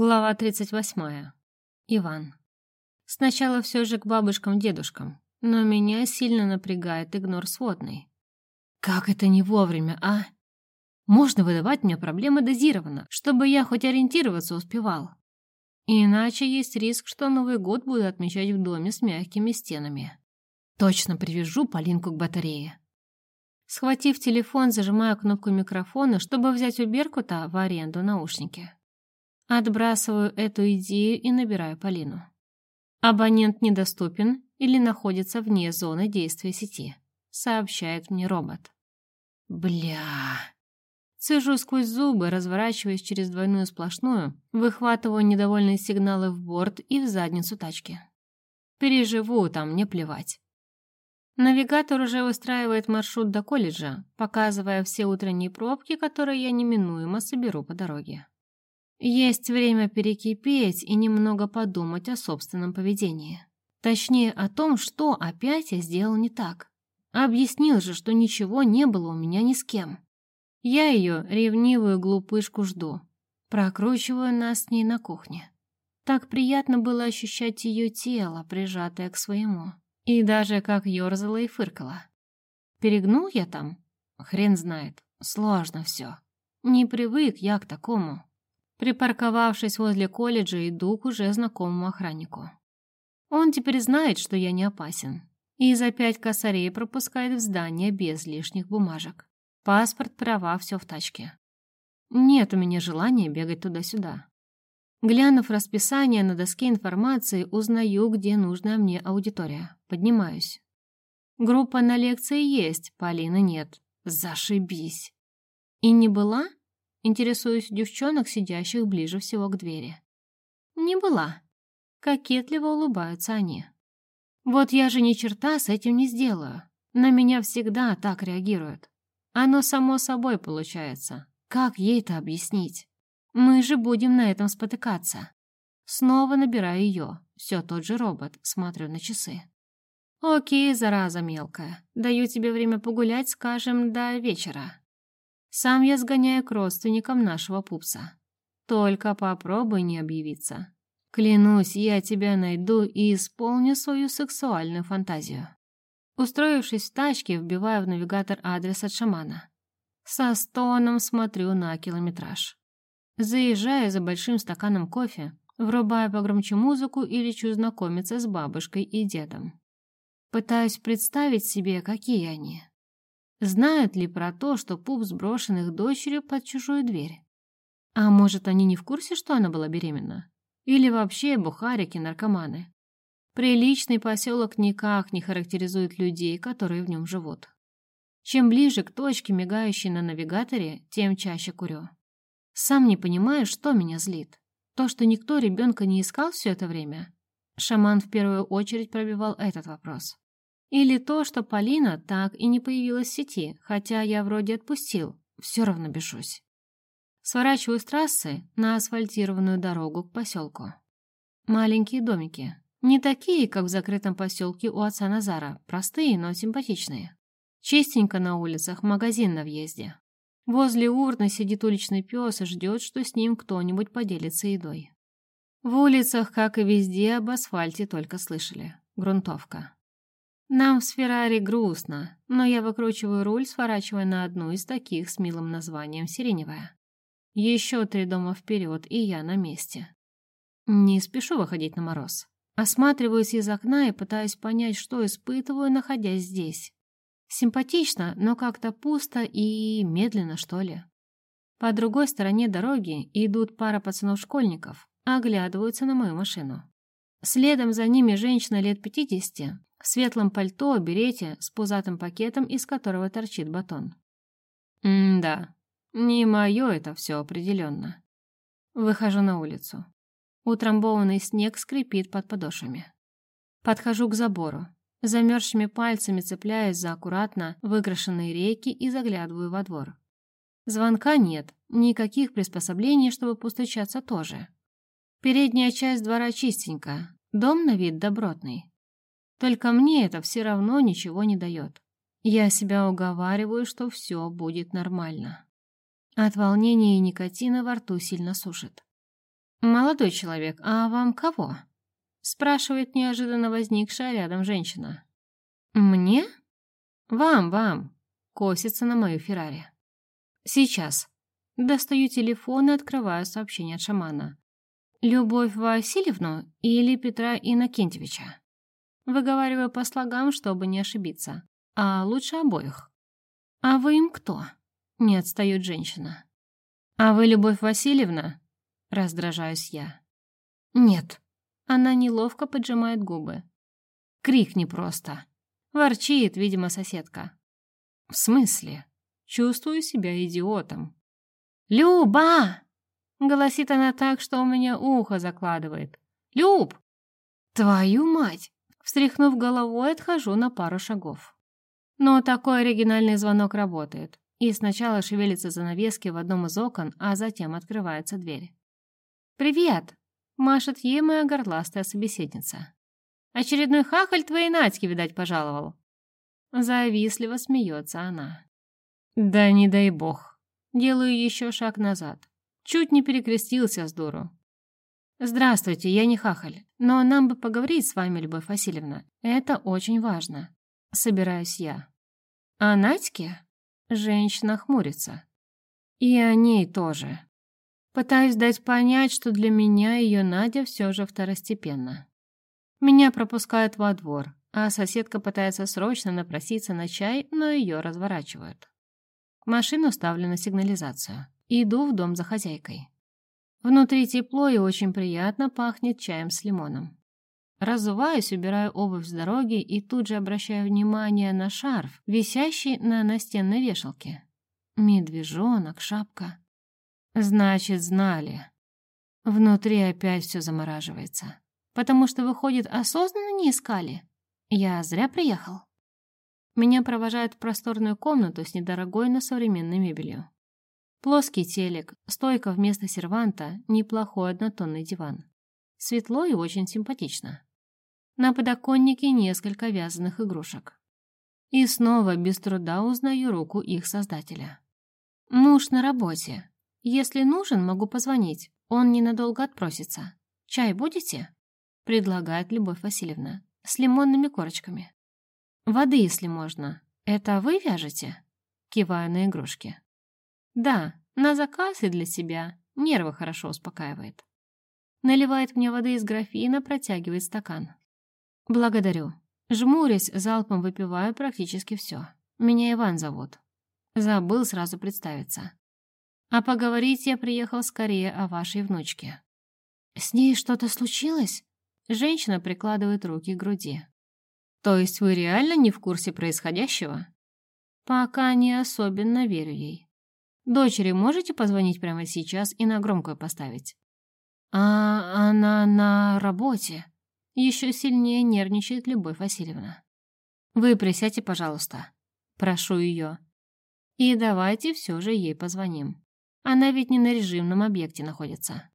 Глава 38. Иван. Сначала все же к бабушкам-дедушкам, но меня сильно напрягает игнор сводный. Как это не вовремя, а? Можно выдавать мне проблемы дозированно, чтобы я хоть ориентироваться успевал. Иначе есть риск, что Новый год буду отмечать в доме с мягкими стенами. Точно привяжу Полинку к батарее. Схватив телефон, зажимаю кнопку микрофона, чтобы взять у Беркута в аренду наушники. Отбрасываю эту идею и набираю Полину. Абонент недоступен или находится вне зоны действия сети, сообщает мне робот. Бля. Цежу сквозь зубы, разворачиваясь через двойную сплошную, выхватываю недовольные сигналы в борт и в задницу тачки. Переживу, там мне плевать. Навигатор уже устраивает маршрут до колледжа, показывая все утренние пробки, которые я неминуемо соберу по дороге. Есть время перекипеть и немного подумать о собственном поведении. Точнее, о том, что опять я сделал не так. Объяснил же, что ничего не было у меня ни с кем. Я ее, ревнивую глупышку, жду. Прокручиваю нас с ней на кухне. Так приятно было ощущать ее тело, прижатое к своему. И даже как ерзала и фыркала. Перегнул я там? Хрен знает. Сложно все. Не привык я к такому. Припарковавшись возле колледжа, иду к уже знакомому охраннику. Он теперь знает, что я не опасен, и за пять косарей пропускает в здание без лишних бумажек. Паспорт, права, все в тачке. Нет у меня желания бегать туда-сюда. Глянув расписание на доске информации, узнаю, где нужная мне аудитория. Поднимаюсь. Группа на лекции есть, Полины нет. Зашибись. И не была? Интересуюсь девчонок, сидящих ближе всего к двери. Не была. Кокетливо улыбаются они. Вот я же ни черта с этим не сделаю. На меня всегда так реагируют. Оно само собой получается. Как ей-то объяснить? Мы же будем на этом спотыкаться. Снова набираю ее. Все тот же робот. Смотрю на часы. Окей, зараза мелкая. Даю тебе время погулять, скажем, до вечера. Сам я сгоняю к родственникам нашего пупса. Только попробуй не объявиться. Клянусь, я тебя найду и исполню свою сексуальную фантазию. Устроившись в тачке, вбиваю в навигатор адрес от шамана. Со стоном смотрю на километраж. Заезжаю за большим стаканом кофе, врубаю погромче музыку и лечу знакомиться с бабушкой и дедом. Пытаюсь представить себе, какие они. Знают ли про то, что пуп сброшен их дочерью под чужую дверь? А может, они не в курсе, что она была беременна? Или вообще бухарики-наркоманы? Приличный поселок никак не характеризует людей, которые в нем живут. Чем ближе к точке, мигающей на навигаторе, тем чаще курю. Сам не понимаю, что меня злит. То, что никто ребенка не искал все это время? Шаман в первую очередь пробивал этот вопрос. Или то, что Полина так и не появилась в сети, хотя я вроде отпустил, все равно бешусь. Сворачиваю с трассы на асфальтированную дорогу к поселку. Маленькие домики. Не такие, как в закрытом поселке у отца Назара, простые, но симпатичные. Чистенько на улицах, магазин на въезде. Возле урны сидит уличный пес и ждет, что с ним кто-нибудь поделится едой. В улицах, как и везде, об асфальте только слышали. Грунтовка. Нам с Феррари грустно, но я выкручиваю руль, сворачивая на одну из таких с милым названием «Сиреневая». Еще три дома вперед, и я на месте. Не спешу выходить на мороз. Осматриваюсь из окна и пытаюсь понять, что испытываю, находясь здесь. Симпатично, но как-то пусто и медленно, что ли. По другой стороне дороги идут пара пацанов-школьников, оглядываются на мою машину. Следом за ними женщина лет пятидесяти, в светлом пальто, берете, с пузатым пакетом, из которого торчит батон. М-да, не мое это все определенно. Выхожу на улицу. Утрамбованный снег скрипит под подошвами. Подхожу к забору. Замерзшими пальцами цепляюсь за аккуратно выкрашенные рейки и заглядываю во двор. Звонка нет, никаких приспособлений, чтобы постучаться тоже. Передняя часть двора чистенькая, дом на вид добротный. Только мне это все равно ничего не дает. Я себя уговариваю, что все будет нормально. От волнения и никотина во рту сильно сушит. «Молодой человек, а вам кого?» спрашивает неожиданно возникшая рядом женщина. «Мне?» «Вам, вам!» косится на мою Феррари. «Сейчас». Достаю телефон и открываю сообщение от шамана. «Любовь Васильевну или Петра Иннокентьевича?» Выговариваю по слогам, чтобы не ошибиться. А лучше обоих. «А вы им кто?» Не отстает женщина. «А вы Любовь Васильевна?» Раздражаюсь я. «Нет». Она неловко поджимает губы. Крик не просто. Ворчит, видимо, соседка. «В смысле?» Чувствую себя идиотом. «Люба!» Голосит она так, что у меня ухо закладывает. «Люб!» «Твою мать!» Встряхнув головой, отхожу на пару шагов. Но такой оригинальный звонок работает. И сначала шевелится занавески в одном из окон, а затем открывается дверь. «Привет!» — машет ей моя горластая собеседница. «Очередной хахаль твоей Надьки, видать, пожаловал». Завистливо смеется она. «Да не дай бог». Делаю еще шаг назад. Чуть не перекрестился с дуру. «Здравствуйте, я не хахаль, но нам бы поговорить с вами, Любовь Васильевна. Это очень важно. Собираюсь я». «А Надьке?» Женщина хмурится. «И о ней тоже». Пытаюсь дать понять, что для меня ее Надя все же второстепенна. Меня пропускают во двор, а соседка пытается срочно напроситься на чай, но ее разворачивают. Машину ставлю на сигнализацию. Иду в дом за хозяйкой. Внутри тепло и очень приятно пахнет чаем с лимоном. Разуваюсь, убираю обувь с дороги и тут же обращаю внимание на шарф, висящий на настенной вешалке. Медвежонок, шапка. Значит, знали. Внутри опять все замораживается. Потому что, выходит, осознанно не искали. Я зря приехал. Меня провожают в просторную комнату с недорогой, но современной мебелью. Плоский телек, стойка вместо серванта, неплохой однотонный диван. Светло и очень симпатично. На подоконнике несколько вязаных игрушек. И снова без труда узнаю руку их создателя. Муж на работе. Если нужен, могу позвонить. Он ненадолго отпросится. Чай будете? Предлагает Любовь Васильевна. С лимонными корочками. Воды, если можно. Это вы вяжете? Киваю на игрушки. Да, на заказ и для себя. Нервы хорошо успокаивает. Наливает мне воды из графина, протягивает стакан. Благодарю. Жмурясь, залпом выпиваю практически все. Меня Иван зовут. Забыл сразу представиться. А поговорить я приехал скорее о вашей внучке. С ней что-то случилось? Женщина прикладывает руки к груди. То есть вы реально не в курсе происходящего? Пока не особенно верю ей. Дочери можете позвонить прямо сейчас и на громкую поставить? А она на работе. Еще сильнее нервничает Любовь Васильевна. Вы присядьте, пожалуйста. Прошу ее. И давайте все же ей позвоним. Она ведь не на режимном объекте находится.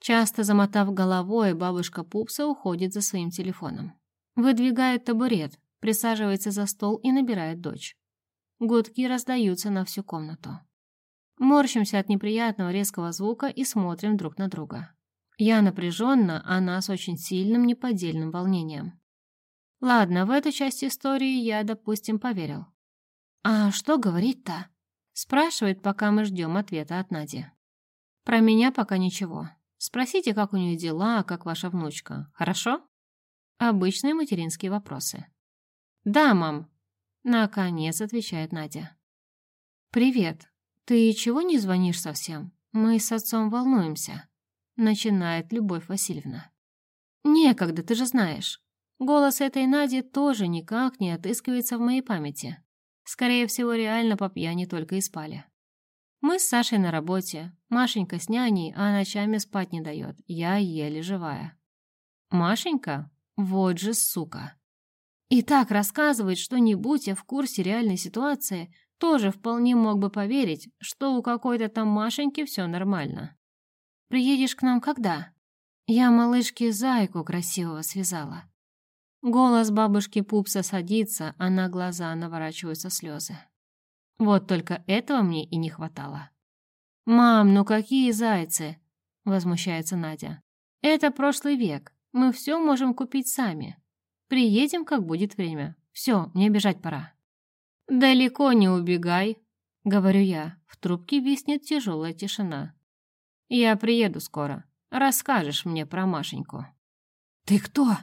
Часто замотав головой, бабушка Пупса уходит за своим телефоном. Выдвигает табурет, присаживается за стол и набирает дочь. Гудки раздаются на всю комнату. Морщимся от неприятного резкого звука и смотрим друг на друга. Я напряженно, а нас очень сильным неподдельным волнением. Ладно, в эту часть истории я, допустим, поверил. «А что говорить-то?» Спрашивает, пока мы ждем ответа от Нади. «Про меня пока ничего. Спросите, как у нее дела, как ваша внучка. Хорошо?» Обычные материнские вопросы. «Да, мам», — наконец отвечает Надя. «Привет. «Ты чего не звонишь совсем? Мы с отцом волнуемся», — начинает Любовь Васильевна. «Некогда, ты же знаешь. Голос этой Нади тоже никак не отыскивается в моей памяти. Скорее всего, реально по пьяни только и спали. Мы с Сашей на работе, Машенька с няней, а ночами спать не дает, я еле живая. Машенька? Вот же сука. И так рассказывает, что не будь я в курсе реальной ситуации, тоже вполне мог бы поверить, что у какой-то там Машеньки все нормально. «Приедешь к нам когда?» Я малышке зайку красивого связала. Голос бабушки Пупса садится, а на глаза наворачиваются слезы. Вот только этого мне и не хватало. «Мам, ну какие зайцы?» возмущается Надя. «Это прошлый век. Мы все можем купить сами. Приедем, как будет время. Все, мне бежать пора». «Далеко не убегай», — говорю я. В трубке виснет тяжелая тишина. «Я приеду скоро. Расскажешь мне про Машеньку». «Ты кто?»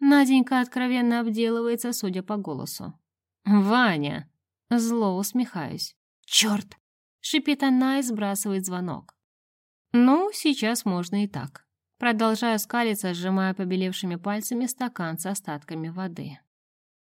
Наденька откровенно обделывается, судя по голосу. «Ваня!» Зло усмехаюсь. «Черт!» — шипит она и сбрасывает звонок. «Ну, сейчас можно и так». Продолжаю скалиться, сжимая побелевшими пальцами стакан с остатками воды.